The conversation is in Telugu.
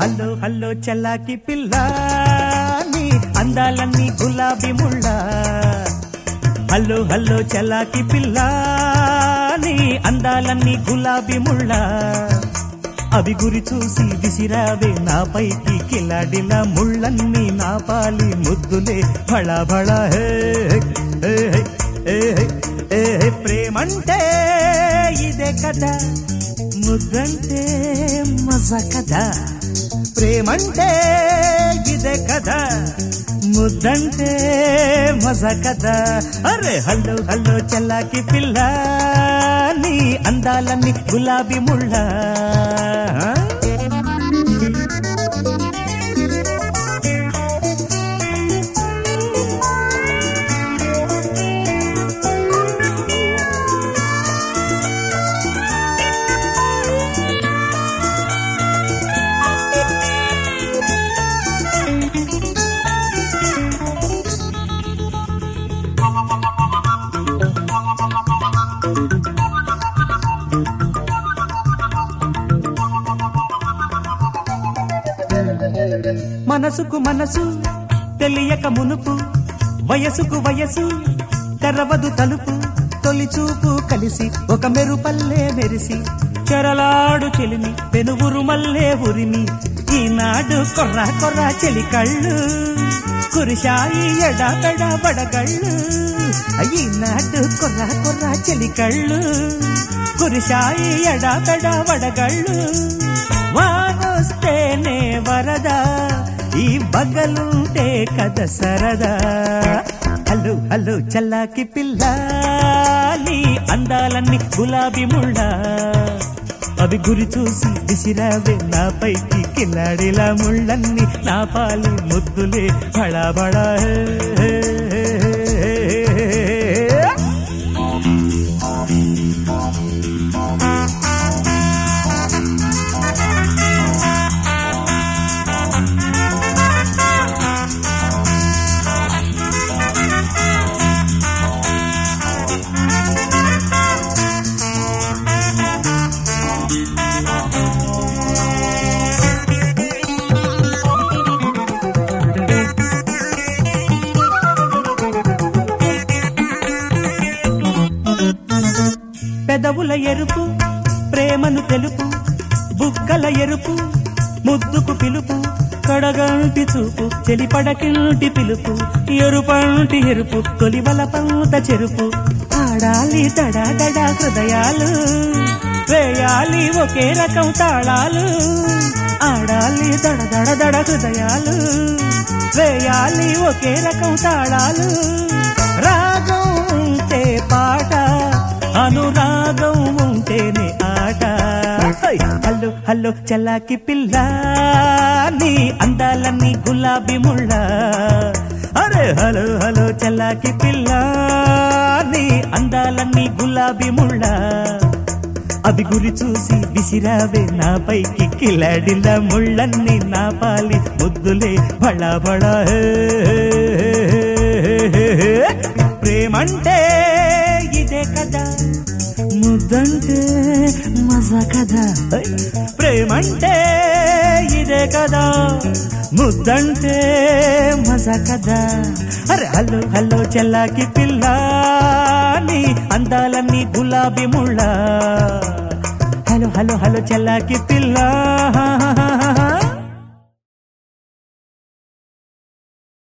హలో హలో చల్లాకి పిల్ల అందాలన్నీ గులాబీ ముళ్ళ హలో హలో చల్లాకి పిల్ల అందాలన్నీ గులాబీ ముళ్ళ అవి గురి చూసి విసిరావే నాపైకి కిలాడిన ముళ్ళన్నీ నా పాలి ముద్దులే భళ హే హే హే. ఏ ప్రేమంటే ఇదే కదా ముద్దంటే మజా కదా ప్రేమంటే ఇదే కదా ముద్దంటే మజా కదా అరే హల్లో హల్లో చల్లాకి పిల్ల నీ అందాలన్నీ గులాబీ ముళ్ళ. మనసుకు మనసు తెలియక మునుపు వయసుకు వయసు తెరవదు తలుపు తొలిచూపు కలిసి ఒక మెరుపల్లే మెరిసి చెరలాడు చెలిమి పెనుగురు మల్లే ఉరిమి ఈనాడు కొర్ర కొర్ర చెలి కళ్ళు కురిశాయి ఎడాపెడ బడగళ్ళు ఈనాడు కొర్ర కొర్ర చెలి కళ్ళు కురిశాయి ఎడాపెడ వడగళ్ళు వారొస్తేనే వరద బగలుంటే కథ సరదా. హలో హలో చల్లాకి పిల్ల నీ అందాలన్నీ గులాబీ ముళ్ళ. అవి గురి చూసి విసిరావే నా పైకి కిలాడిలా ముళ్ళన్నీ. నా పాలి ముద్దులే బడా బడా పెదవుల ఎరుపు ప్రేమను తెలుపు బుగ్గల ఎరుపు ముద్దుకు పిలుపు కడగంటి చూపు చెలిపడకింటి పిలుపు ఎరుపంటి ఎరుపు తొలివల పంత చెరుపు. ఆడాలి దడా హృదయాలు వేయాలి ఒకే రకం తాళాలు. ఆడాలి దడదడదడ హృదయాలు వేయాలి ఒకే రకం తాళాలు. రాగ హలో హలో చలాకి పిల్ల నీ అందాలన్నీ గులాబీ ముళ్ళ. అరే హలో హలో చలాకి పిల్ల నీ అందాలన్నీ గులాబీ ముళ్ళ. అవి గురి చూసి విసిరావే నా పైకి కిలాడిల ముళ్ళన్నీ నా పాలి ముద్దులే బళా బళా ప్రేమంటే ఇదే కదా ముద్దంటే మజా కదా ప్రేమంటే ఇదే కదా ముద్దంటే మజా కదా అరే హలో హలో చెల్లాకి పిల్ల నీ అందాలన్నీ గులాబీ ముళ్ళ. హలో హలో హలో చెల్లాకి పిల్ల